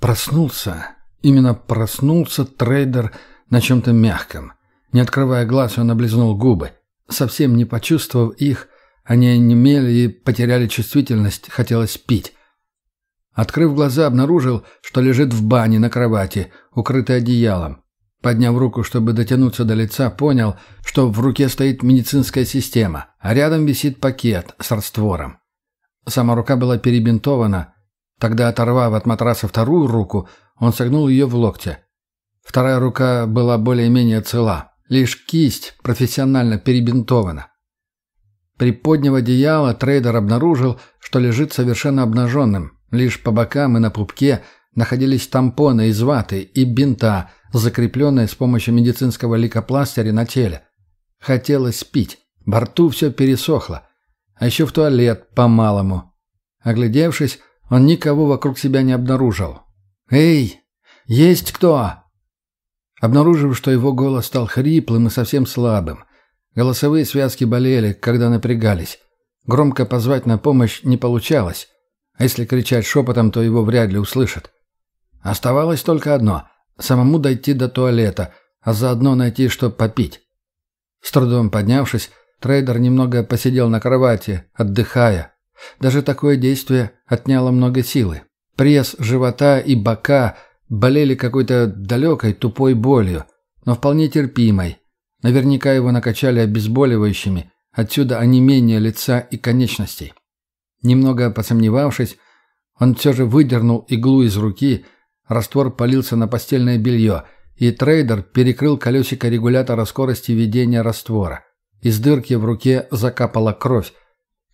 Проснулся. Именно проснулся трейдер на чем-то мягком. Не открывая глаз, он облизнул губы. Совсем не почувствовав их, они онемели и потеряли чувствительность, хотелось пить. Открыв глаза, обнаружил, что лежит в бане на кровати, укрытый одеялом. Подняв руку, чтобы дотянуться до лица, понял, что в руке стоит медицинская система, а рядом висит пакет с раствором. Сама рука была перебинтована. Тогда, оторвав от матраса вторую руку, он согнул ее в локте. Вторая рука была более-менее цела. Лишь кисть профессионально перебинтована. При подняв одеяло трейдер обнаружил, что лежит совершенно обнаженным. Лишь по бокам и на пупке находились тампоны из ваты и бинта, закрепленные с помощью медицинского лейкопластыря на теле. Хотелось пить. Во рту все пересохло. А еще в туалет по-малому. Оглядевшись, он никого вокруг себя не обнаружил. «Эй, есть кто?» Обнаружив, что его голос стал хриплым и совсем слабым. Голосовые связки болели, когда напрягались. Громко позвать на помощь не получалось. А если кричать шепотом, то его вряд ли услышат. Оставалось только одно — самому дойти до туалета, а заодно найти, что попить. С трудом поднявшись, трейдер немного посидел на кровати, отдыхая. Даже такое действие отняло много силы. Пресс живота и бока болели какой-то далекой тупой болью, но вполне терпимой. Наверняка его накачали обезболивающими, отсюда онемение лица и конечностей. Немного посомневавшись, он все же выдернул иглу из руки, раствор полился на постельное белье, и трейдер перекрыл колесико регулятора скорости введения раствора. Из дырки в руке закапала кровь.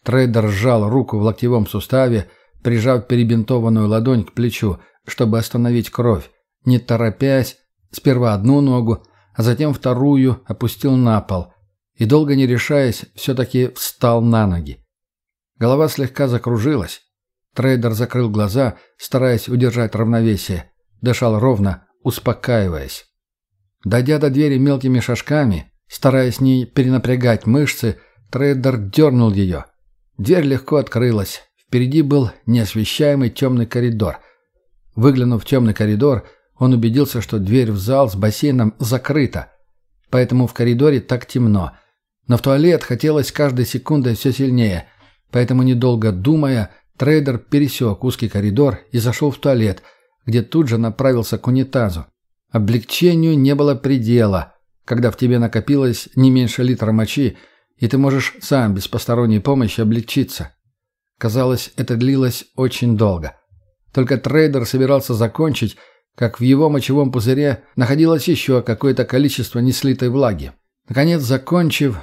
Трейдер сжал руку в локтевом суставе, прижав перебинтованную ладонь к плечу, чтобы остановить кровь. Не торопясь, сперва одну ногу, а затем вторую опустил на пол и, долго не решаясь, все-таки встал на ноги. Голова слегка закружилась. Трейдер закрыл глаза, стараясь удержать равновесие. Дышал ровно, успокаиваясь. Дойдя до двери мелкими шажками, стараясь не перенапрягать мышцы, трейдер дернул ее. Дверь легко открылась. Впереди был неосвещаемый темный коридор. Выглянув в темный коридор, он убедился, что дверь в зал с бассейном закрыта. Поэтому в коридоре так темно. Но в туалет хотелось с каждой секундой все сильнее. Поэтому, недолго думая, трейдер пересек узкий коридор и зашел в туалет, где тут же направился к унитазу. Облегчению не было предела, когда в тебе накопилось не меньше литра мочи, и ты можешь сам без посторонней помощи облегчиться. Казалось, это длилось очень долго. Только трейдер собирался закончить, как в его мочевом пузыре находилось еще какое-то количество неслитой влаги. Наконец, закончив,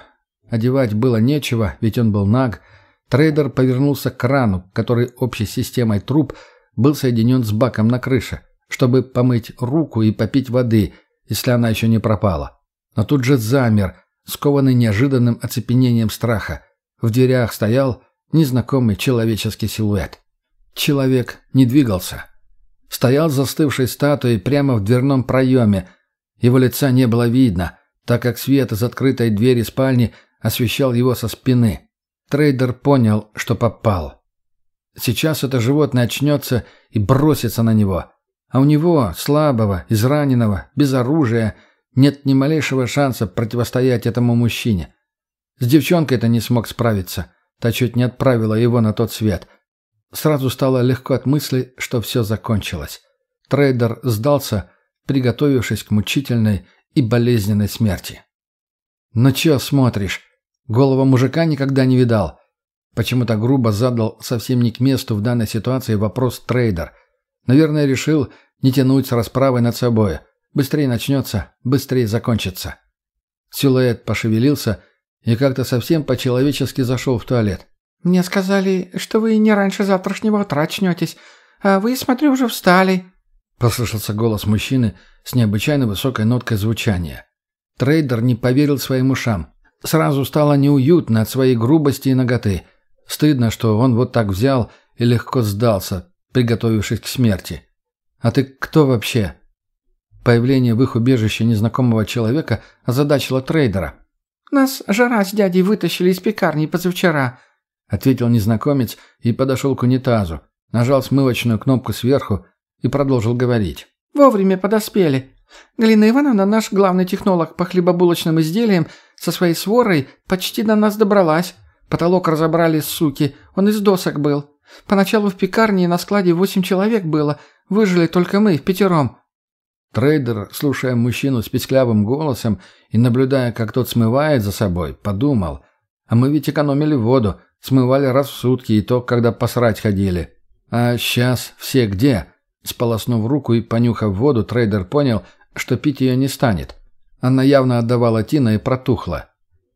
одевать было нечего, ведь он был наг, трейдер повернулся к крану, который общей системой труб был соединен с баком на крыше, чтобы помыть руку и попить воды, если она еще не пропала. Но тут же замер, скованный неожиданным оцепенением страха. В дверях стоял незнакомый человеческий силуэт. Человек не двигался стоял застывшей статуей прямо в дверном проеме. Его лица не было видно, так как свет из открытой двери спальни освещал его со спины. Трейдер понял, что попал. Сейчас это животное очнется и бросится на него. А у него, слабого, израненного, без оружия, нет ни малейшего шанса противостоять этому мужчине. С девчонкой-то не смог справиться. Та чуть не отправила его на тот свет — Сразу стало легко от мысли, что все закончилось. Трейдер сдался, приготовившись к мучительной и болезненной смерти. «Ну чё смотришь? Голого мужика никогда не видал». Почему-то грубо задал совсем не к месту в данной ситуации вопрос трейдер. Наверное, решил не тянуть с расправой над собой. Быстрее начнется, быстрее закончится. Силуэт пошевелился и как-то совсем по-человечески зашел в туалет. «Мне сказали, что вы не раньше завтрашнего утра очнетесь, а вы, смотрю, уже встали». Послышался голос мужчины с необычайно высокой ноткой звучания. Трейдер не поверил своим ушам. Сразу стало неуютно от своей грубости и ноготы. Стыдно, что он вот так взял и легко сдался, приготовившись к смерти. «А ты кто вообще?» Появление в их убежище незнакомого человека озадачило трейдера. «Нас жара с дядей вытащили из пекарни позавчера», ответил незнакомец и подошел к унитазу, нажал смывочную кнопку сверху, и продолжил говорить. «Вовремя подоспели. Галина Ивановна, наш главный технолог по хлебобулочным изделиям, со своей сворой почти до нас добралась. Потолок разобрали, суки, он из досок был. Поначалу в пекарне и на складе восемь человек было, выжили только мы, в пятером». Трейдер, слушая мужчину с писклявым голосом и наблюдая, как тот смывает за собой, подумал, а мы ведь экономили воду, смывали раз в сутки и то, когда посрать ходили. А сейчас все где? Сполоснув руку и понюхав воду, трейдер понял, что пить ее не станет. Она явно отдавала Тина и протухла.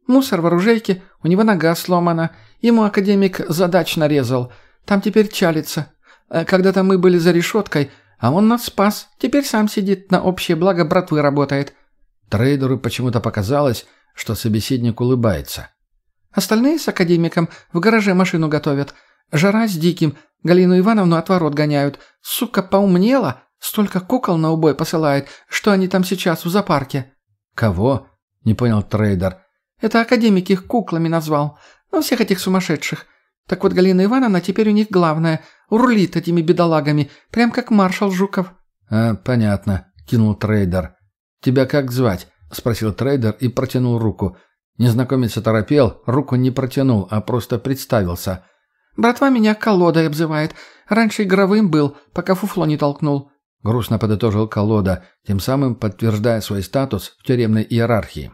«Мусор в оружейке, у него нога сломана. Ему академик задач нарезал. Там теперь чалится. Э, когда-то мы были за решеткой, а он нас спас. Теперь сам сидит, на общее благо братвы работает». Трейдеру почему-то показалось, что собеседник улыбается. «Остальные с академиком в гараже машину готовят. Жара с диким. Галину Ивановну от ворот гоняют. Сука поумнела. Столько кукол на убой посылает, что они там сейчас в зоопарке». «Кого?» — не понял трейдер. «Это академик их куклами назвал. Ну, всех этих сумасшедших. Так вот Галина Ивановна теперь у них главная. Урлит этими бедолагами, прям как маршал Жуков». «А, понятно», — кинул трейдер. «Тебя как звать?» — спросил трейдер и протянул руку. Незнакомец оторопел, руку не протянул, а просто представился — «Братва меня колодой обзывает. Раньше игровым был, пока фуфло не толкнул». Грустно подытожил колода, тем самым подтверждая свой статус в тюремной иерархии.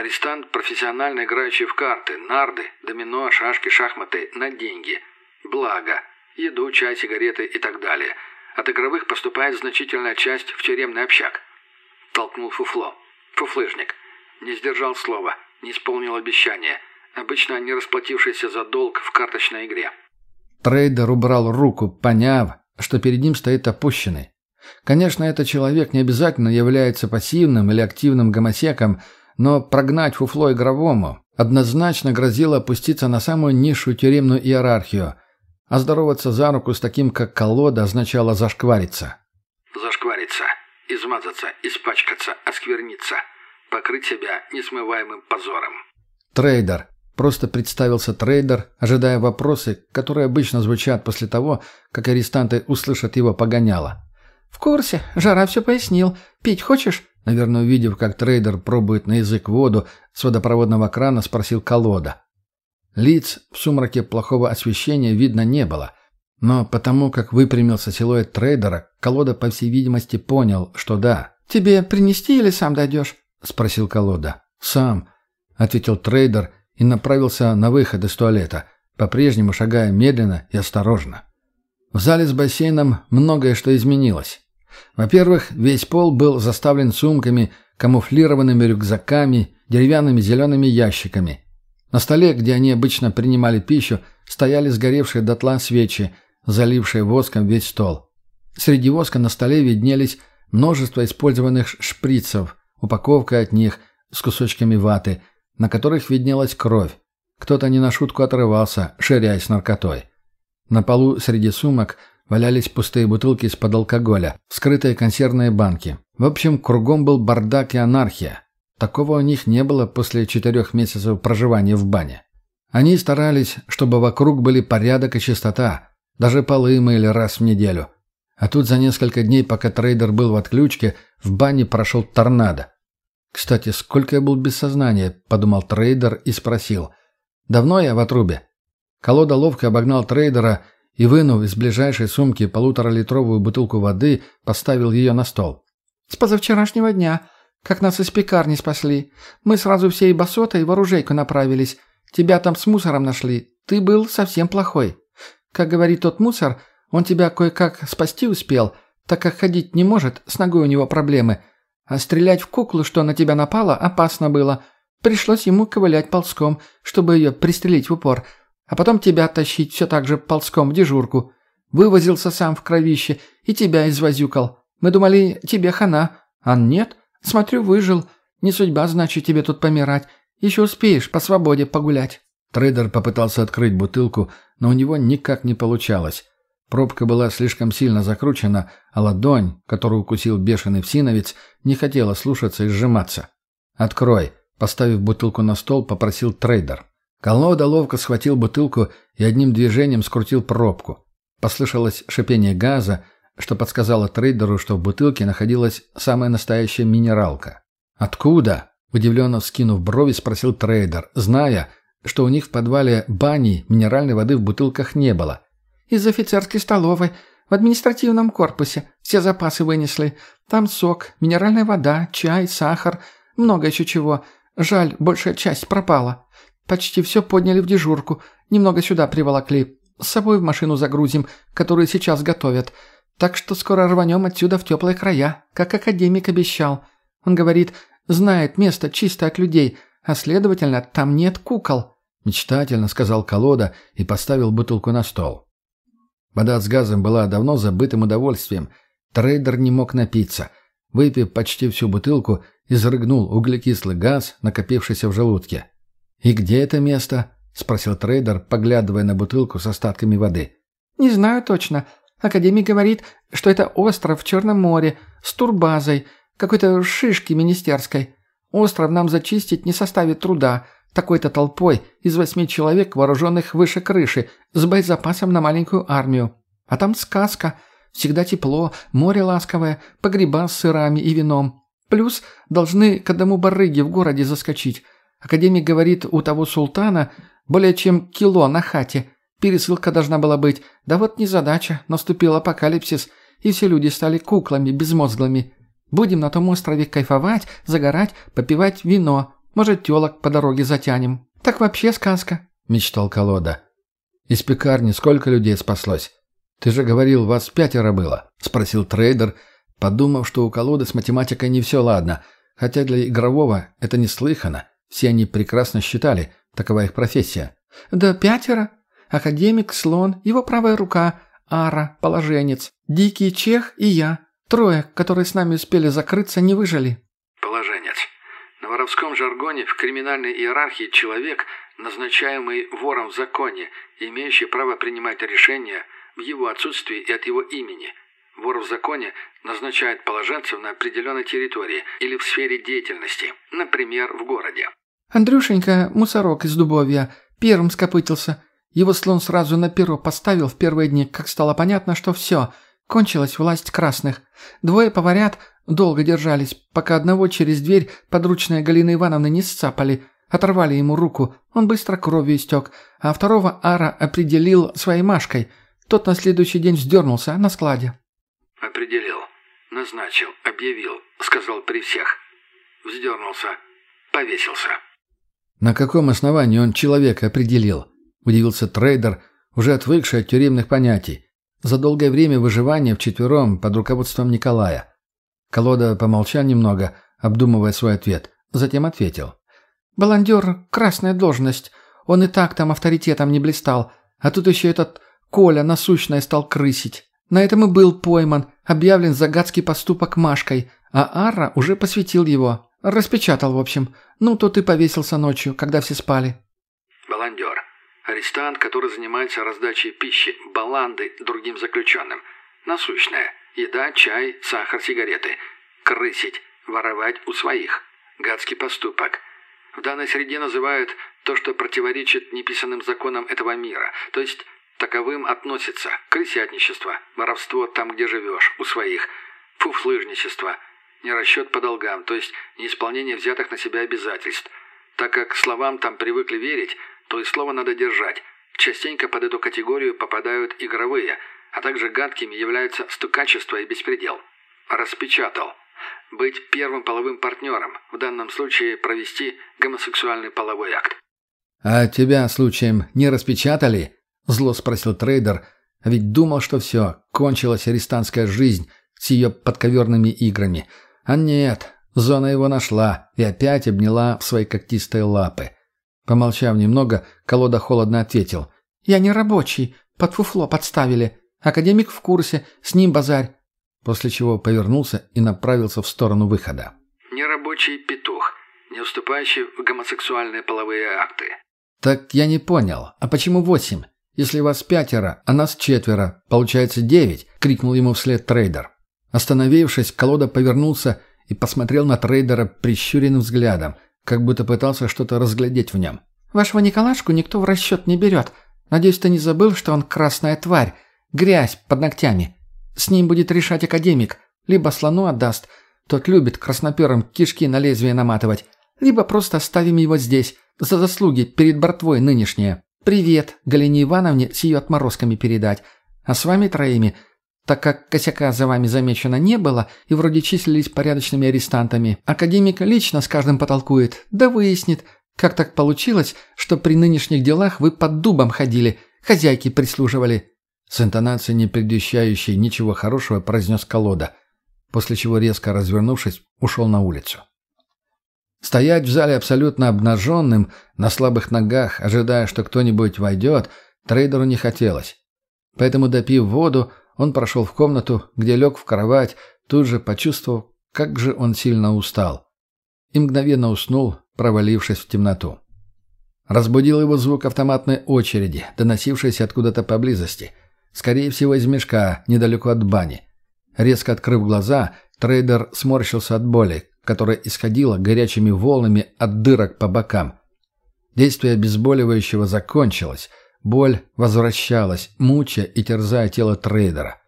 «Игровой. Арестант, профессионально играющий в карты, нарды, домино, шашки, шахматы, на деньги. Благо. Еду, чай, сигареты и так далее. От игровых поступает значительная часть в тюремный общак». Толкнул фуфло. «Фуфлыжник. Не сдержал слова, не исполнил обещания» обычно не расплатившийся за долг в карточной игре. Трейдер убрал руку, поняв, что перед ним стоит опущенный. Конечно, этот человек не обязательно является пассивным или активным гомосеком, но прогнать фуфло игровому однозначно грозило опуститься на самую низшую тюремную иерархию, а здороваться за руку с таким, как колода, означало зашквариться. Зашквариться, измазаться, испачкаться, оскверниться, покрыть себя несмываемым позором. Трейдер, Просто представился трейдер, ожидая вопросы, которые обычно звучат после того, как арестанты услышат его погоняло. «В курсе. Жара все пояснил. Пить хочешь?» Наверное, увидев, как трейдер пробует на язык воду, с водопроводного крана спросил колода. Лиц в сумраке плохого освещения видно не было. Но потому, как выпрямился силуэт трейдера, колода, по всей видимости, понял, что да. «Тебе принести или сам дойдешь?» — спросил колода. «Сам», — ответил трейдер и направился на выход из туалета, по-прежнему шагая медленно и осторожно. В зале с бассейном многое что изменилось. Во-первых, весь пол был заставлен сумками, камуфлированными рюкзаками, деревянными зелеными ящиками. На столе, где они обычно принимали пищу, стояли сгоревшие дотла свечи, залившие воском весь стол. Среди воска на столе виднелись множество использованных шприцев, упаковка от них с кусочками ваты, на которых виднелась кровь. Кто-то не на шутку отрывался, ширяясь наркотой. На полу среди сумок валялись пустые бутылки из-под алкоголя, скрытые консервные банки. В общем, кругом был бардак и анархия. Такого у них не было после четырех месяцев проживания в бане. Они старались, чтобы вокруг были порядок и чистота. Даже полы мыли раз в неделю. А тут за несколько дней, пока трейдер был в отключке, в бане прошел торнадо. «Кстати, сколько я был без сознания?» – подумал трейдер и спросил. «Давно я в отрубе?» Колода ловко обогнал трейдера и, вынув из ближайшей сумки полуторалитровую бутылку воды, поставил ее на стол. «С позавчерашнего дня. Как нас из пекарни спасли. Мы сразу всей басотой в оружейку направились. Тебя там с мусором нашли. Ты был совсем плохой. Как говорит тот мусор, он тебя кое-как спасти успел, так как ходить не может, с ногой у него проблемы». А стрелять в куклу, что на тебя напала, опасно было. Пришлось ему ковылять ползком, чтобы ее пристрелить в упор, а потом тебя тащить все так же ползком в дежурку. Вывозился сам в кровище и тебя извозюкал. Мы думали, тебе хана. А нет, смотрю, выжил. Не судьба, значит, тебе тут помирать. Еще успеешь по свободе погулять». Трейдер попытался открыть бутылку, но у него никак не получалось. Пробка была слишком сильно закручена, а ладонь, которую укусил бешеный всиновец, не хотела слушаться и сжиматься. «Открой», — поставив бутылку на стол, попросил трейдер. Колода ловко схватил бутылку и одним движением скрутил пробку. Послышалось шипение газа, что подсказало трейдеру, что в бутылке находилась самая настоящая минералка. «Откуда?» – удивленно вскинув брови, спросил трейдер, зная, что у них в подвале бани минеральной воды в бутылках не было. «Из офицерской столовой, в административном корпусе. Все запасы вынесли. Там сок, минеральная вода, чай, сахар, много еще чего. Жаль, большая часть пропала. Почти все подняли в дежурку, немного сюда приволокли. С собой в машину загрузим, которую сейчас готовят. Так что скоро рванем отсюда в теплые края, как академик обещал. Он говорит, знает место чисто от людей, а следовательно, там нет кукол». Мечтательно сказал колода и поставил бутылку на стол. Вода с газом была давно забытым удовольствием. Трейдер не мог напиться. Выпив почти всю бутылку, изрыгнул углекислый газ, накопившийся в желудке. «И где это место?» — спросил трейдер, поглядывая на бутылку с остатками воды. «Не знаю точно. Академик говорит, что это остров в Черном море с турбазой, какой-то шишки министерской. Остров нам зачистить не составит труда, такой-то толпой из восьми человек, вооруженных выше крыши, с боезапасом на маленькую армию. А там сказка. Всегда тепло, море ласковое, погреба с сырами и вином. Плюс должны к одному барыге в городе заскочить. Академик говорит, у того султана более чем кило на хате. Пересылка должна была быть. Да вот незадача, наступил апокалипсис, и все люди стали куклами безмозглыми. Будем на том острове кайфовать, загорать, попивать вино. Может, телок по дороге затянем. Так вообще сказка», — мечтал колода. «Из пекарни сколько людей спаслось? Ты же говорил, вас пятеро было», — спросил трейдер, подумав, что у колоды с математикой не все ладно, хотя для игрового это неслыханно. Все они прекрасно считали, такова их профессия. «Да пятеро. Академик, слон, его правая рука, Ара, положенец, Дикий Чех и я. Трое, которые с нами успели закрыться, не выжили». Положенец. На воровском жаргоне в криминальной иерархии человек, назначаемый вором в законе, имеющий право принимать решения в его отсутствии и от его имени. Вор в законе назначает положенцев на определенной территории или в сфере деятельности, например, в городе. Андрюшенька, мусорок из Дубовья, первым скопытился. Его слон сразу на перо поставил в первые дни, как стало понятно, что все – Кончилась власть красных. Двое поварят долго держались, пока одного через дверь подручные Галины Ивановны не сцапали. Оторвали ему руку, он быстро кровью истек, а второго Ара определил своей Машкой. Тот на следующий день вздернулся на складе. «Определил, назначил, объявил, сказал при всех. Вздернулся, повесился». «На каком основании он человека определил?» – удивился трейдер, уже отвыкший от тюремных понятий. За долгое время выживания вчетвером под руководством Николая. Колода помолчал немного, обдумывая свой ответ. Затем ответил. «Баландер — красная должность. Он и так там авторитетом не блистал. А тут еще этот Коля насущное стал крысить. На этом и был пойман, объявлен загадский поступок Машкой, а Ара уже посвятил его. Распечатал, в общем. Ну, тот и повесился ночью, когда все спали». «Баландер. Арестант, который занимается раздачей пищи, баланды другим заключенным. Насущная. Еда, чай, сахар, сигареты. Крысить. Воровать у своих. Гадский поступок. В данной среде называют то, что противоречит неписанным законам этого мира. То есть таковым относится крысятничество, воровство там, где живешь, у своих, фуфлыжничество, нерасчет по долгам, то есть неисполнение взятых на себя обязательств. Так как словам там привыкли верить, то и слово надо держать. Частенько под эту категорию попадают игровые, а также гадкими являются стукачество и беспредел. Распечатал. Быть первым половым партнером, в данном случае провести гомосексуальный половой акт. «А тебя, случаем, не распечатали?» – зло спросил трейдер, ведь думал, что все, кончилась арестантская жизнь с ее подковерными играми. А нет, зона его нашла и опять обняла в свои когтистые лапы. Помолчав немного, колода холодно ответил. «Я не рабочий. Под фуфло подставили. Академик в курсе. С ним базарь». После чего повернулся и направился в сторону выхода. «Нерабочий петух, не уступающий в гомосексуальные половые акты». «Так я не понял. А почему восемь? Если вас пятеро, а нас четверо, получается девять», — крикнул ему вслед трейдер. Остановившись, колода повернулся и посмотрел на трейдера прищуренным взглядом — как будто пытался что-то разглядеть в нем. «Вашего Николашку никто в расчет не берет. Надеюсь, ты не забыл, что он красная тварь. Грязь под ногтями. С ним будет решать академик. Либо слону отдаст. Тот любит краснопером кишки на лезвие наматывать. Либо просто оставим его здесь. За заслуги перед бортвой нынешние. Привет Галине Ивановне с ее отморозками передать. А с вами троими – так как косяка за вами замечено не было и вроде числились порядочными арестантами, академик лично с каждым потолкует, да выяснит, как так получилось, что при нынешних делах вы под дубом ходили, хозяйки прислуживали». С интонацией, не предвещающей ничего хорошего, произнес колода, после чего, резко развернувшись, ушел на улицу. Стоять в зале абсолютно обнаженным, на слабых ногах, ожидая, что кто-нибудь войдет, трейдеру не хотелось. Поэтому, допив воду, он прошел в комнату, где лег в кровать, тут же почувствовав, как же он сильно устал. И мгновенно уснул, провалившись в темноту. Разбудил его звук автоматной очереди, доносившейся откуда-то поблизости. Скорее всего, из мешка, недалеко от бани. Резко открыв глаза, трейдер сморщился от боли, которая исходила горячими волнами от дырок по бокам. Действие обезболивающего закончилось, Боль возвращалась, мучая и терзая тело трейдера.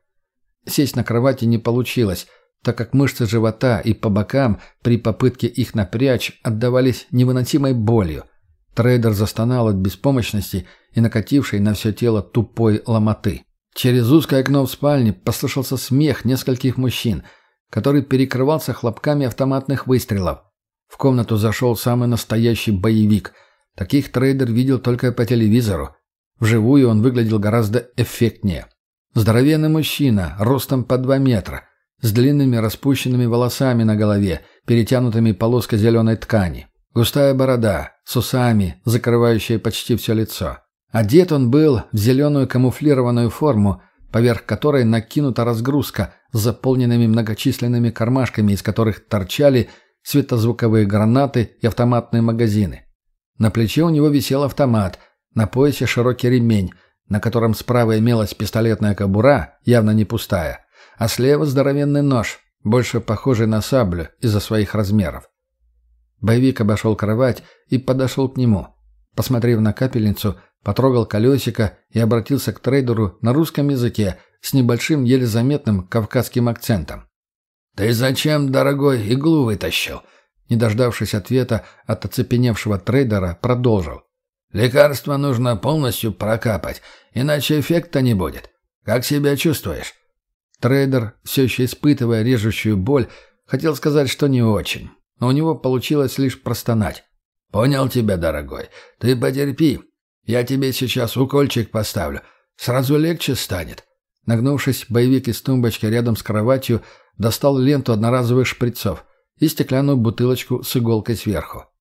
Сесть на кровати не получилось, так как мышцы живота и по бокам при попытке их напрячь отдавались невыносимой болью. Трейдер застонал от беспомощности и накатившей на все тело тупой ломоты. Через узкое окно в спальне послышался смех нескольких мужчин, который перекрывался хлопками автоматных выстрелов. В комнату зашел самый настоящий боевик. Таких трейдер видел только по телевизору. Вживую он выглядел гораздо эффектнее. Здоровенный мужчина, ростом по два метра, с длинными распущенными волосами на голове, перетянутыми полоской зеленой ткани. Густая борода, с усами, закрывающая почти все лицо. Одет он был в зеленую камуфлированную форму, поверх которой накинута разгрузка с заполненными многочисленными кармашками, из которых торчали светозвуковые гранаты и автоматные магазины. На плече у него висел автомат – на поясе широкий ремень, на котором справа имелась пистолетная кобура, явно не пустая, а слева здоровенный нож, больше похожий на саблю из-за своих размеров. Боевик обошел кровать и подошел к нему. Посмотрев на капельницу, потрогал колесико и обратился к трейдеру на русском языке с небольшим, еле заметным кавказским акцентом. «Ты зачем, дорогой, иглу вытащил?» Не дождавшись ответа от оцепеневшего трейдера, продолжил. Лекарство нужно полностью прокапать, иначе эффекта не будет. Как себя чувствуешь?» Трейдер, все еще испытывая режущую боль, хотел сказать, что не очень, но у него получилось лишь простонать. «Понял тебя, дорогой. Ты потерпи. Я тебе сейчас укольчик поставлю. Сразу легче станет». Нагнувшись, боевик из тумбочки рядом с кроватью достал ленту одноразовых шприцов и стеклянную бутылочку с иголкой сверху.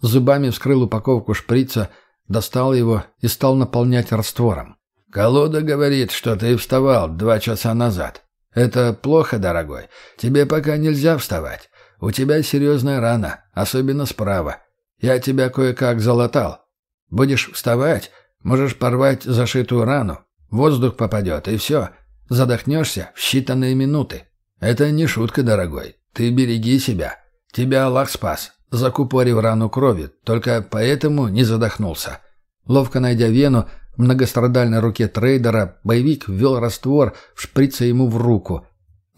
Зубами вскрыл упаковку шприца, достал его и стал наполнять раствором. «Колода говорит, что ты вставал два часа назад. Это плохо, дорогой. Тебе пока нельзя вставать. У тебя серьезная рана, особенно справа. Я тебя кое-как залатал. Будешь вставать, можешь порвать зашитую рану. Воздух попадет, и все. Задохнешься в считанные минуты. Это не шутка, дорогой. Ты береги себя. Тебя Аллах спас закупорив рану крови, только поэтому не задохнулся. Ловко найдя вену, в многострадальной руке трейдера боевик ввел раствор, шприца ему в руку.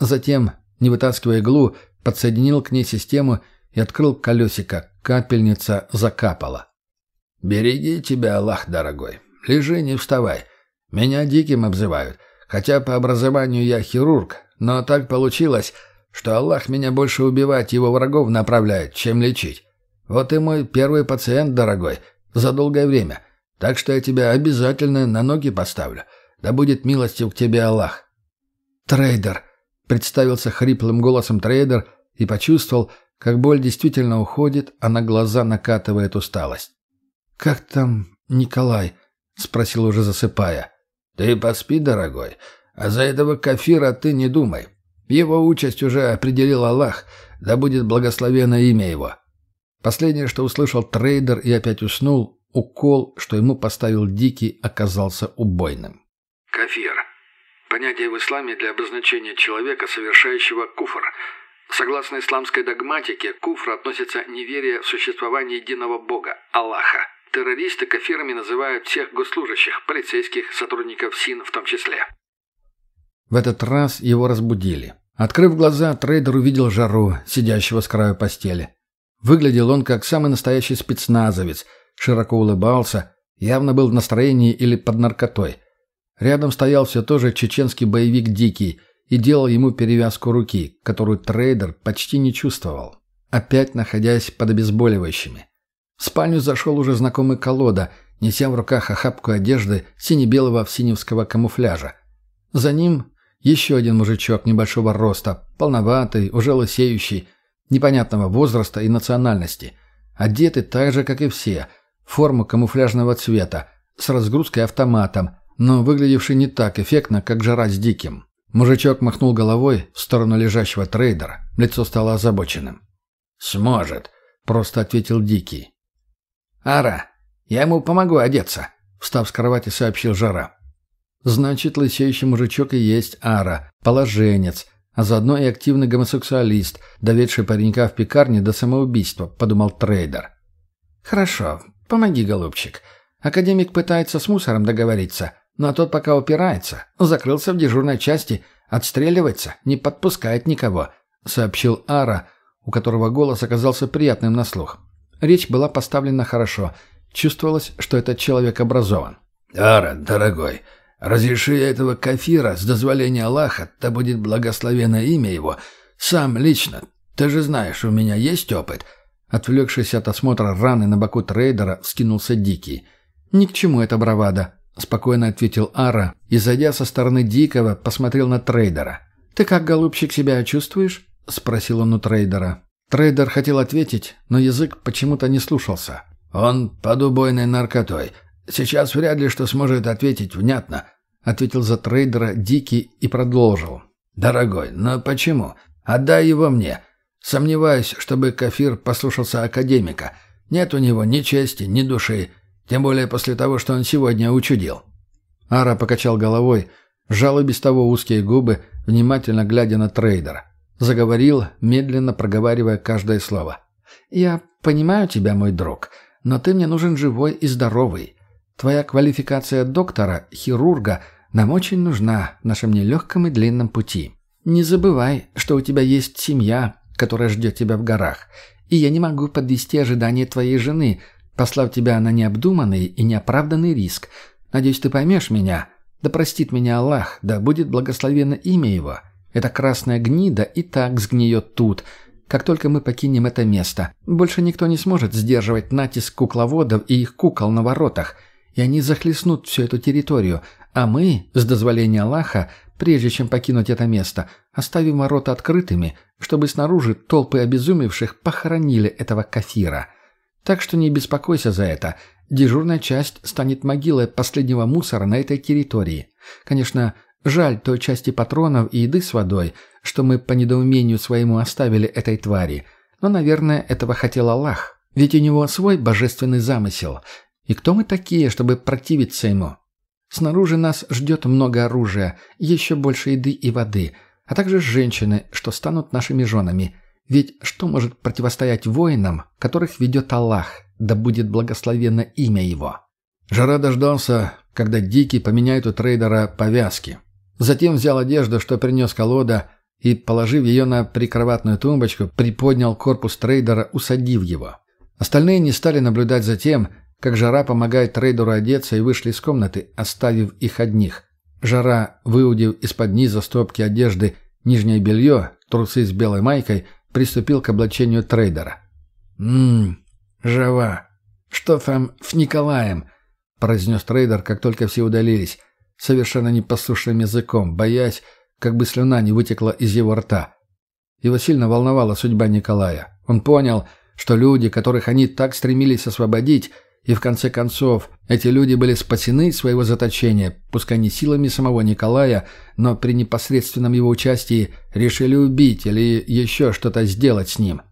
Затем, не вытаскивая иглу, подсоединил к ней систему и открыл колесико. Капельница закапала. «Береги тебя, Аллах, дорогой. Лежи, не вставай. Меня диким обзывают, хотя по образованию я хирург, но так получилось, что Аллах меня больше убивать его врагов направляет, чем лечить. Вот и мой первый пациент, дорогой, за долгое время. Так что я тебя обязательно на ноги поставлю. Да будет милостив к тебе Аллах». «Трейдер», — представился хриплым голосом трейдер и почувствовал, как боль действительно уходит, а на глаза накатывает усталость. «Как там Николай?» — спросил уже засыпая. «Ты поспи, дорогой, а за этого кафира ты не думай. Его участь уже определил Аллах, да будет благословено имя его. Последнее, что услышал трейдер и опять уснул, укол, что ему поставил Дикий, оказался убойным. Кафир. Понятие в исламе для обозначения человека, совершающего куфр. Согласно исламской догматике, куфр относится неверие в существование единого Бога, Аллаха. Террористы кафирами называют всех госслужащих, полицейских, сотрудников СИН в том числе. В этот раз его разбудили. Открыв глаза, трейдер увидел жару, сидящего с краю постели. Выглядел он как самый настоящий спецназовец, широко улыбался, явно был в настроении или под наркотой. Рядом стоял все тоже чеченский боевик Дикий и делал ему перевязку руки, которую трейдер почти не чувствовал, опять находясь под обезболивающими. В спальню зашел уже знакомый колода, неся в руках охапку одежды сине-белого всиневского камуфляжа. За ним еще один мужичок небольшого роста, полноватый, уже лысеющий, непонятного возраста и национальности. Одеты так же, как и все, форму камуфляжного цвета, с разгрузкой автоматом, но выглядевший не так эффектно, как жара с диким. Мужичок махнул головой в сторону лежащего трейдера. Лицо стало озабоченным. «Сможет», — просто ответил Дикий. «Ара, я ему помогу одеться», — встав с кровати, сообщил Жара. Значит, лысеющий мужичок и есть Ара, положенец, а заодно и активный гомосексуалист, доведший паренька в пекарне до самоубийства, подумал трейдер. Хорошо, помоги, голубчик. Академик пытается с мусором договориться, но тот пока упирается, закрылся в дежурной части, отстреливается, не подпускает никого, сообщил Ара, у которого голос оказался приятным на слух. Речь была поставлена хорошо. Чувствовалось, что этот человек образован. «Ара, дорогой, Разреши этого кафира с дозволения Аллаха, да будет благословено имя его, сам лично. Ты же знаешь, у меня есть опыт». Отвлекшись от осмотра раны на боку трейдера, вскинулся Дикий. «Ни к чему эта бравада», — спокойно ответил Жара и, зайдя со стороны Дикого, посмотрел на трейдера. «Ты как, голубчик, себя чувствуешь?» — спросил он у трейдера. Трейдер хотел ответить, но язык почему-то не слушался. «Он под убойной наркотой. Сейчас вряд ли что сможет ответить внятно. — ответил за трейдера Дикий и продолжил. «Дорогой, но почему? Отдай его мне. Сомневаюсь, чтобы Кафир послушался академика. Нет у него ни чести, ни души, тем более после того, что он сегодня учудил». Ара покачал головой, сжал без того узкие губы, внимательно глядя на трейдера. Заговорил, медленно проговаривая каждое слово. «Я понимаю тебя, мой друг, но ты мне нужен живой и здоровый. Твоя квалификация доктора, хирурга нам очень нужна в нашем нелегком и длинном пути. Не забывай, что у тебя есть семья, которая ждет тебя в горах, и я не могу подвести ожидания твоей жены, послав тебя на необдуманный и неоправданный риск. Надеюсь, ты поймешь меня. Да простит меня Аллах, да будет благословено имя его. Эта красная гнида и так сгниет тут, как только мы покинем это место. Больше никто не сможет сдерживать натиск кукловодов и их кукол на воротах – и они захлестнут всю эту территорию, а мы, с дозволения Аллаха, прежде чем покинуть это место, оставим ворота открытыми, чтобы снаружи толпы обезумевших похоронили этого кафира. Так что не беспокойся за это. Дежурная часть станет могилой последнего мусора на этой территории. Конечно, жаль той части патронов и еды с водой, что мы по недоумению своему оставили этой твари. Но, наверное, этого хотел Аллах. Ведь у него свой божественный замысел, и кто мы такие, чтобы противиться ему? Снаружи нас ждет много оружия, еще больше еды и воды, а также женщины, что станут нашими женами. Ведь что может противостоять воинам, которых ведет Аллах, да будет благословенно имя его? Жара дождался, когда Дикий поменяет у трейдера повязки. Затем взял одежду, что принес колода, и, положив ее на прикроватную тумбочку, приподнял корпус трейдера, усадив его. Остальные не стали наблюдать за тем, как Жара помогает трейдеру одеться и вышли из комнаты, оставив их одних. Жара, выудив из-под низа стопки одежды нижнее белье, трусы с белой майкой, приступил к облачению трейдера. «Ммм, Жава, что там с Николаем?» – произнес трейдер, как только все удалились, совершенно непослушным языком, боясь, как бы слюна не вытекла из его рта. Его сильно волновала судьба Николая. Он понял, что люди, которых они так стремились освободить – и в конце концов, эти люди были спасены из своего заточения, пускай не силами самого Николая, но при непосредственном его участии решили убить или еще что-то сделать с ним.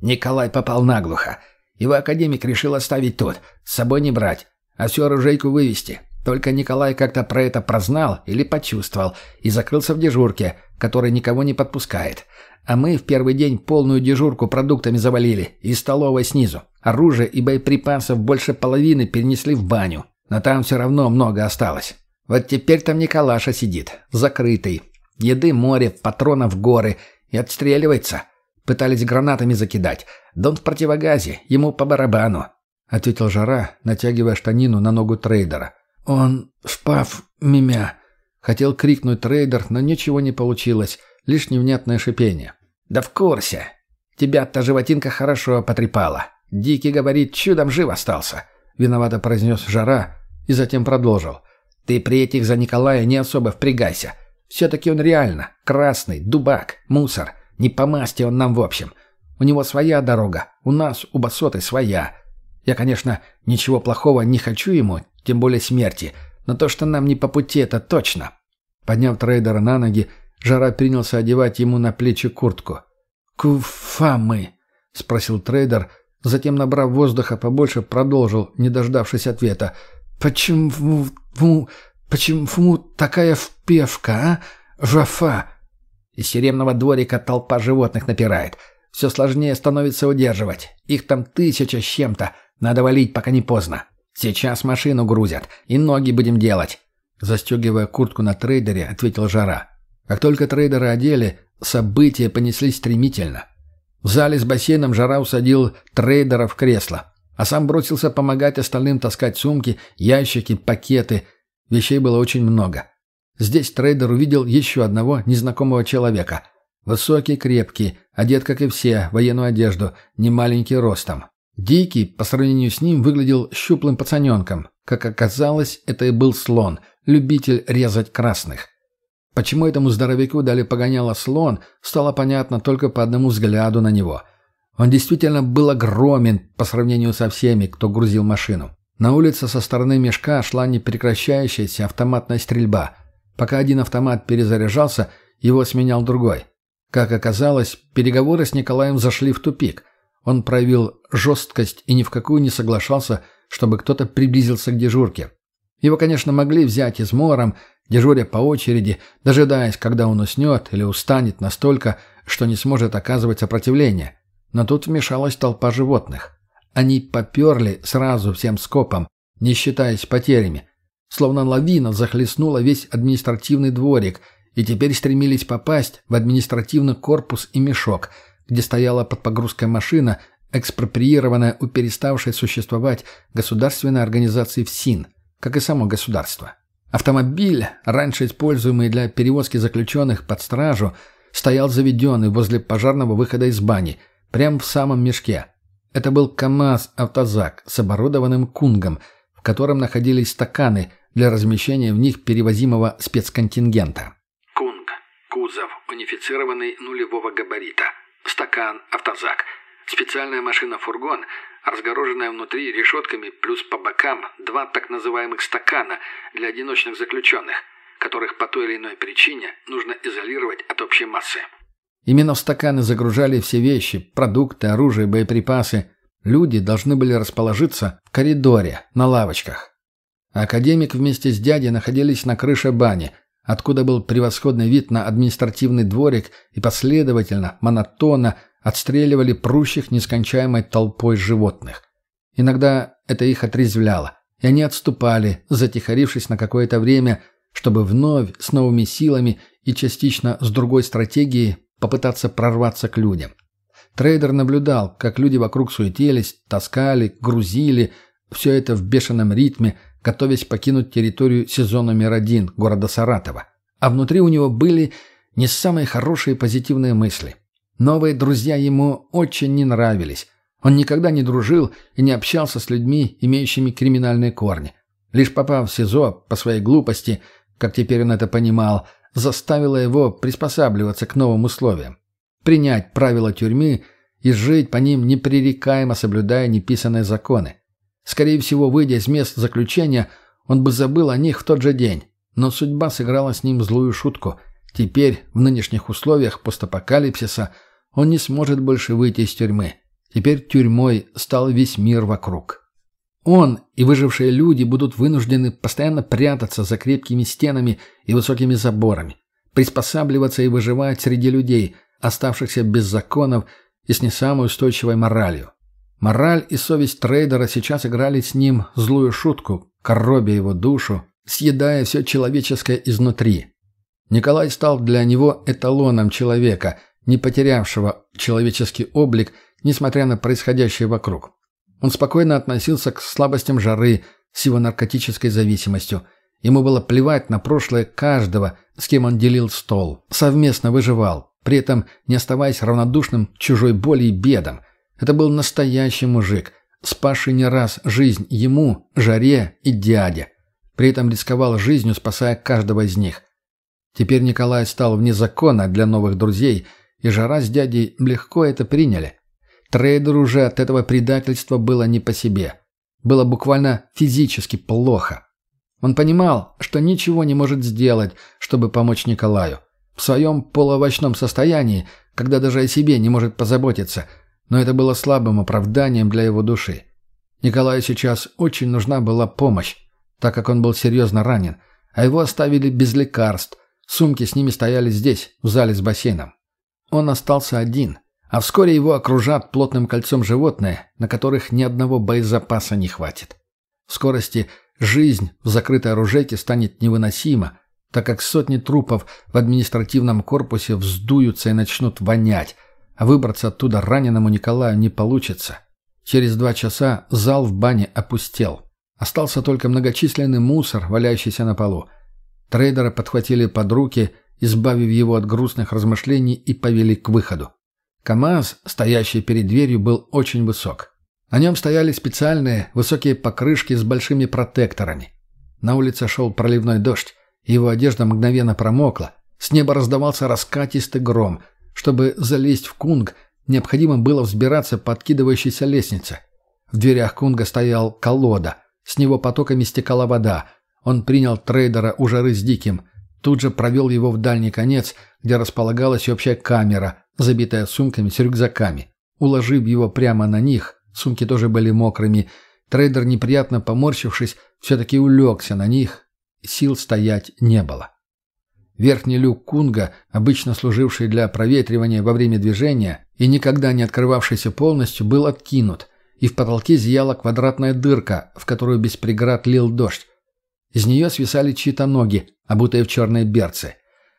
Николай попал наглухо. Его академик решил оставить тут, с собой не брать, а всю оружейку вывести. Только Николай как-то про это прознал или почувствовал и закрылся в дежурке, который никого не подпускает. А мы в первый день полную дежурку продуктами завалили, и столовой снизу. Оружие и боеприпасов больше половины перенесли в баню. Но там все равно много осталось. Вот теперь там Николаша сидит, закрытый. Еды море, патронов горы. И отстреливается. Пытались гранатами закидать. Да он в противогазе, ему по барабану», — ответил Жара, натягивая штанину на ногу трейдера. «Он впав мимя», — хотел крикнуть трейдер, но ничего не получилось, лишь невнятное шипение. «Да в курсе. Тебя-то животинка хорошо потрепала. Дикий говорит, чудом жив остался», — виновато произнес Жара и затем продолжил. «Ты при этих за Николая не особо впрягайся. Все-таки он реально красный, дубак, мусор. Не по масти он нам в общем. У него своя дорога, у нас, у басоты, своя. Я, конечно, ничего плохого не хочу ему, тем более смерти, но то, что нам не по пути, это точно». Подняв трейдера на ноги, Жара принялся одевать ему на плечи куртку. «Куфа мы?» — спросил трейдер, затем, набрав воздуха побольше, продолжил, не дождавшись ответа. «Почему... почему такая впевка, а? Жафа?» Из тюремного дворика толпа животных напирает. Все сложнее становится удерживать. Их там тысяча с чем-то. Надо валить, пока не поздно. Сейчас машину грузят, и ноги будем делать. Застегивая куртку на трейдере, ответил Жара. Как только трейдеры одели, события понеслись стремительно. В зале с бассейном Жара усадил трейдера в кресло, а сам бросился помогать остальным таскать сумки, ящики, пакеты. Вещей было очень много. Здесь трейдер увидел еще одного незнакомого человека. Высокий, крепкий, одет, как и все, военную одежду, не маленький ростом. Дикий, по сравнению с ним, выглядел щуплым пацаненком. Как оказалось, это и был слон, любитель резать красных. Почему этому здоровяку дали погоняло слон, стало понятно только по одному взгляду на него. Он действительно был огромен по сравнению со всеми, кто грузил машину. На улице со стороны мешка шла непрекращающаяся автоматная стрельба – Пока один автомат перезаряжался, его сменял другой. Как оказалось, переговоры с Николаем зашли в тупик. Он проявил жесткость и ни в какую не соглашался, чтобы кто-то приблизился к дежурке. Его, конечно, могли взять измором, дежуря по очереди, дожидаясь, когда он уснет или устанет настолько, что не сможет оказывать сопротивление. Но тут вмешалась толпа животных. Они поперли сразу всем скопом, не считаясь потерями, Словно лавина захлестнула весь административный дворик, и теперь стремились попасть в административный корпус и мешок, где стояла под погрузкой машина, экспроприированная у переставшей существовать государственной организации ФСИН, как и само государство. Автомобиль, раньше используемый для перевозки заключенных под стражу, стоял заведенный возле пожарного выхода из бани, прямо в самом мешке. Это был КАМАЗ-автозак с оборудованным кунгом – котором находились стаканы для размещения в них перевозимого спецконтингента. Кунг. Кузов. Унифицированный нулевого габарита. Стакан. Автозак. Специальная машина-фургон, разгороженная внутри решетками плюс по бокам два так называемых стакана для одиночных заключенных, которых по той или иной причине нужно изолировать от общей массы. Именно в стаканы загружали все вещи, продукты, оружие, боеприпасы, Люди должны были расположиться в коридоре, на лавочках. Академик вместе с дядей находились на крыше бани, откуда был превосходный вид на административный дворик и последовательно, монотонно отстреливали прущих нескончаемой толпой животных. Иногда это их отрезвляло, и они отступали, затихарившись на какое-то время, чтобы вновь с новыми силами и частично с другой стратегией попытаться прорваться к людям. Трейдер наблюдал, как люди вокруг суетились, таскали, грузили, все это в бешеном ритме, готовясь покинуть территорию сезона номер один города Саратова. А внутри у него были не самые хорошие позитивные мысли. Новые друзья ему очень не нравились. Он никогда не дружил и не общался с людьми, имеющими криминальные корни. Лишь попав в СИЗО по своей глупости, как теперь он это понимал, заставило его приспосабливаться к новым условиям принять правила тюрьмы и жить по ним непререкаемо соблюдая неписанные законы. Скорее всего, выйдя из мест заключения, он бы забыл о них в тот же день. Но судьба сыграла с ним злую шутку. Теперь, в нынешних условиях постапокалипсиса, он не сможет больше выйти из тюрьмы. Теперь тюрьмой стал весь мир вокруг. Он и выжившие люди будут вынуждены постоянно прятаться за крепкими стенами и высокими заборами, приспосабливаться и выживать среди людей – оставшихся без законов и с не самой устойчивой моралью. Мораль и совесть трейдера сейчас играли с ним злую шутку, коробя его душу, съедая все человеческое изнутри. Николай стал для него эталоном человека, не потерявшего человеческий облик, несмотря на происходящее вокруг. Он спокойно относился к слабостям жары с его наркотической зависимостью. Ему было плевать на прошлое каждого, с кем он делил стол, совместно выживал, при этом не оставаясь равнодушным чужой боли и бедам. Это был настоящий мужик, спасший не раз жизнь ему, Жаре и дяде. При этом рисковал жизнью, спасая каждого из них. Теперь Николай стал вне закона для новых друзей, и Жара с дядей легко это приняли. Трейдеру уже от этого предательства было не по себе. Было буквально физически плохо. Он понимал, что ничего не может сделать, чтобы помочь Николаю. В своем полуовощном состоянии, когда даже о себе не может позаботиться, но это было слабым оправданием для его души. Николаю сейчас очень нужна была помощь, так как он был серьезно ранен, а его оставили без лекарств, сумки с ними стояли здесь, в зале с бассейном. Он остался один, а вскоре его окружат плотным кольцом животные, на которых ни одного боезапаса не хватит. В скорости жизнь в закрытой оружейке станет невыносима, так как сотни трупов в административном корпусе вздуются и начнут вонять, а выбраться оттуда раненому Николаю не получится. Через два часа зал в бане опустел. Остался только многочисленный мусор, валяющийся на полу. Трейдера подхватили под руки, избавив его от грустных размышлений, и повели к выходу. КАМАЗ, стоящий перед дверью, был очень высок. На нем стояли специальные высокие покрышки с большими протекторами. На улице шел проливной дождь, его одежда мгновенно промокла. С неба раздавался раскатистый гром. Чтобы залезть в кунг, необходимо было взбираться по откидывающейся лестнице. В дверях кунга стоял колода. С него потоками стекала вода. Он принял трейдера у жары с диким. Тут же провел его в дальний конец, где располагалась общая камера, забитая сумками с рюкзаками. Уложив его прямо на них, сумки тоже были мокрыми, трейдер, неприятно поморщившись, все-таки улегся на них, сил стоять не было. Верхний люк Кунга, обычно служивший для проветривания во время движения и никогда не открывавшийся полностью, был откинут, и в потолке зияла квадратная дырка, в которую без преград лил дождь. Из нее свисали чьи-то ноги, обутые в черные берцы.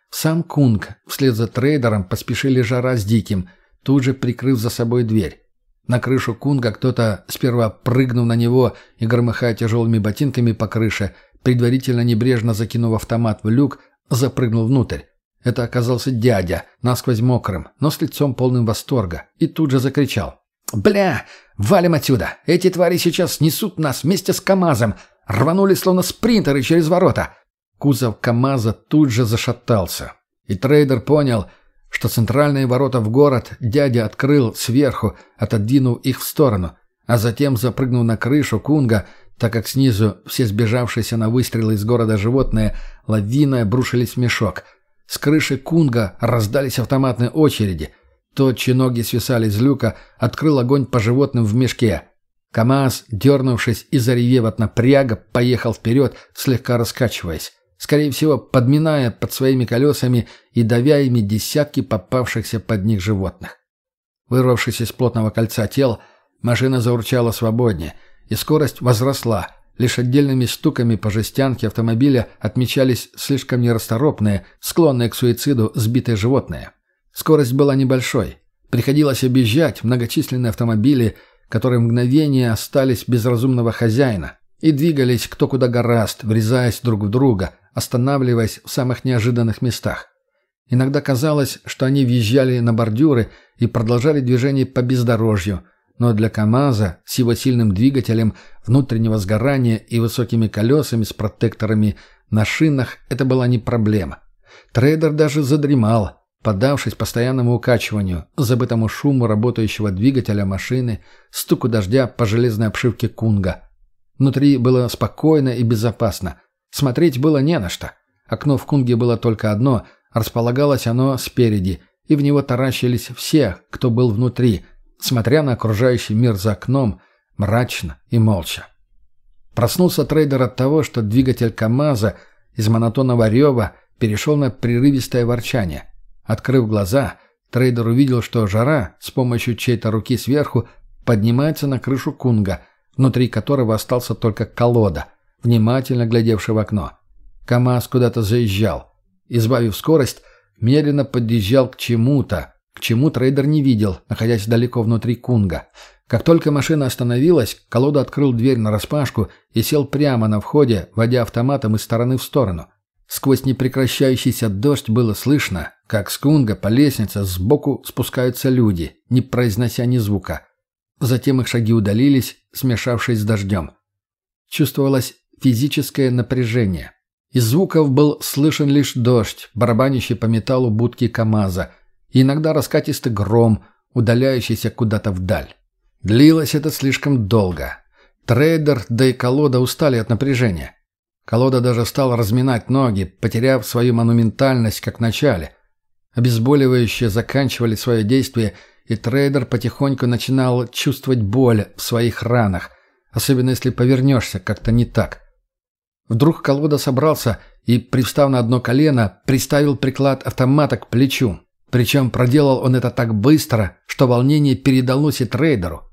В сам Кунг вслед за трейдером поспешили жара с Диким, тут же прикрыв за собой дверь. На крышу Кунга кто-то, сперва прыгнув на него и громыхая тяжелыми ботинками по крыше, предварительно небрежно закинув автомат в люк, запрыгнул внутрь. Это оказался дядя, насквозь мокрым, но с лицом полным восторга, и тут же закричал. «Бля! Валим отсюда! Эти твари сейчас несут нас вместе с КамАЗом! Рванули словно спринтеры через ворота! Кузов КамАЗа тут же зашатался. И трейдер понял, что центральные ворота в город дядя открыл сверху, отодвинув их в сторону, а затем запрыгнул на крышу Кунга, так как снизу все сбежавшиеся на выстрелы из города животные лавиной обрушились в мешок. С крыши Кунга раздались автоматные очереди. Тот, чьи ноги свисали из люка, открыл огонь по животным в мешке. КамАЗ, дернувшись и заревев от напряга, поехал вперед, слегка раскачиваясь скорее всего, подминая под своими колесами и давя ими десятки попавшихся под них животных. Вырвавшись из плотного кольца тел, машина заурчала свободнее, и скорость возросла. Лишь отдельными стуками по жестянке автомобиля отмечались слишком нерасторопные, склонные к суициду сбитые животные. Скорость была небольшой. Приходилось объезжать многочисленные автомобили, которые мгновение остались без разумного хозяина, и двигались кто куда гораст, врезаясь друг в друга, останавливаясь в самых неожиданных местах. Иногда казалось, что они въезжали на бордюры и продолжали движение по бездорожью, но для КАМАЗа с его сильным двигателем внутреннего сгорания и высокими колесами с протекторами на шинах это была не проблема. Трейдер даже задремал, поддавшись постоянному укачиванию, забытому шуму работающего двигателя машины, стуку дождя по железной обшивке кунга – Внутри было спокойно и безопасно. Смотреть было не на что. Окно в Кунге было только одно, располагалось оно спереди, и в него таращились все, кто был внутри, смотря на окружающий мир за окном, мрачно и молча. Проснулся трейдер от того, что двигатель КамАЗа из монотонного рева перешел на прерывистое ворчание. Открыв глаза, трейдер увидел, что жара с помощью чьей-то руки сверху поднимается на крышу Кунга – внутри которого остался только колода, внимательно глядевший в окно. КамАЗ куда-то заезжал. избавив скорость, медленно подъезжал к чему-то, к чему трейдер не видел, находясь далеко внутри Кунга. Как только машина остановилась, колода открыл дверь нараспашку и сел прямо на входе, водя автоматом из стороны в сторону. Сквозь непрекращающийся дождь было слышно, как с Кунга по лестнице сбоку спускаются люди, не произнося ни звука. Затем их шаги удалились, смешавшись с дождем. Чувствовалось физическое напряжение. Из звуков был слышен лишь дождь, барабанящий по металлу будки КамАЗа, и иногда раскатистый гром, удаляющийся куда-то вдаль. Длилось это слишком долго. Трейдер, да и колода устали от напряжения. Колода даже стал разминать ноги, потеряв свою монументальность, как в начале. Обезболивающие заканчивали свое действие, и трейдер потихоньку начинал чувствовать боль в своих ранах, особенно если повернешься как-то не так. Вдруг колода собрался и, привстав на одно колено, приставил приклад автомата к плечу. Причем проделал он это так быстро, что волнение передалось и трейдеру.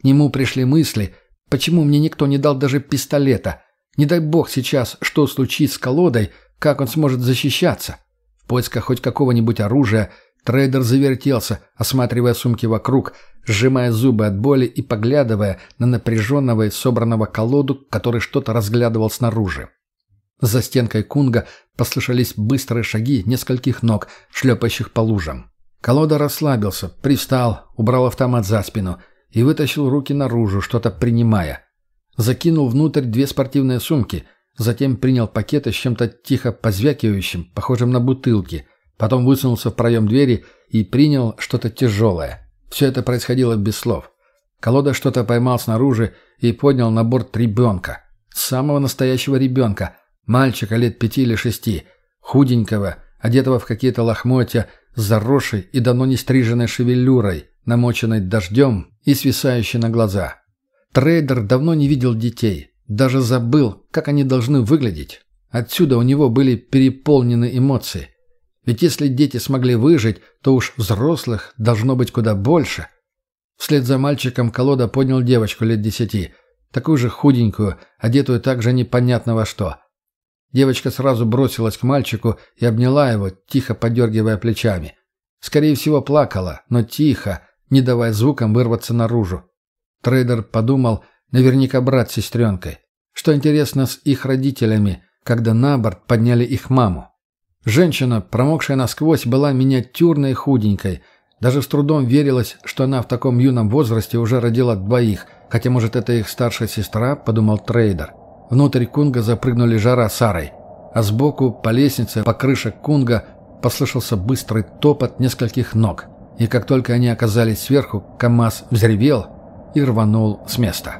К нему пришли мысли, почему мне никто не дал даже пистолета. Не дай бог сейчас, что случится с колодой, как он сможет защищаться. В поисках хоть какого-нибудь оружия трейдер завертелся, осматривая сумки вокруг, сжимая зубы от боли и поглядывая на напряженного и собранного колоду, который что-то разглядывал снаружи. За стенкой Кунга послышались быстрые шаги нескольких ног, шлепающих по лужам. Колода расслабился, пристал, убрал автомат за спину и вытащил руки наружу, что-то принимая. Закинул внутрь две спортивные сумки, затем принял пакеты с чем-то тихо позвякивающим, похожим на бутылки, потом высунулся в проем двери и принял что-то тяжелое. Все это происходило без слов. Колода что-то поймал снаружи и поднял на борт ребенка. Самого настоящего ребенка – Мальчика лет пяти или шести, худенького, одетого в какие-то лохмотья, с заросшей и давно не стриженной шевелюрой, намоченной дождем и свисающей на глаза. Трейдер давно не видел детей, даже забыл, как они должны выглядеть. Отсюда у него были переполнены эмоции. Ведь если дети смогли выжить, то уж взрослых должно быть куда больше. Вслед за мальчиком колода поднял девочку лет десяти, такую же худенькую, одетую также непонятно во что – Девочка сразу бросилась к мальчику и обняла его, тихо подергивая плечами. Скорее всего, плакала, но тихо, не давая звукам вырваться наружу. Трейдер подумал, наверняка брат с сестренкой. Что интересно с их родителями, когда на борт подняли их маму. Женщина, промокшая насквозь, была миниатюрной и худенькой. Даже с трудом верилось, что она в таком юном возрасте уже родила двоих, хотя, может, это их старшая сестра, подумал трейдер. Внутрь Кунга запрыгнули Жара с Сарой, а сбоку, по лестнице, по крыше Кунга, послышался быстрый топот нескольких ног. И как только они оказались сверху, КамАЗ взревел и рванул с места.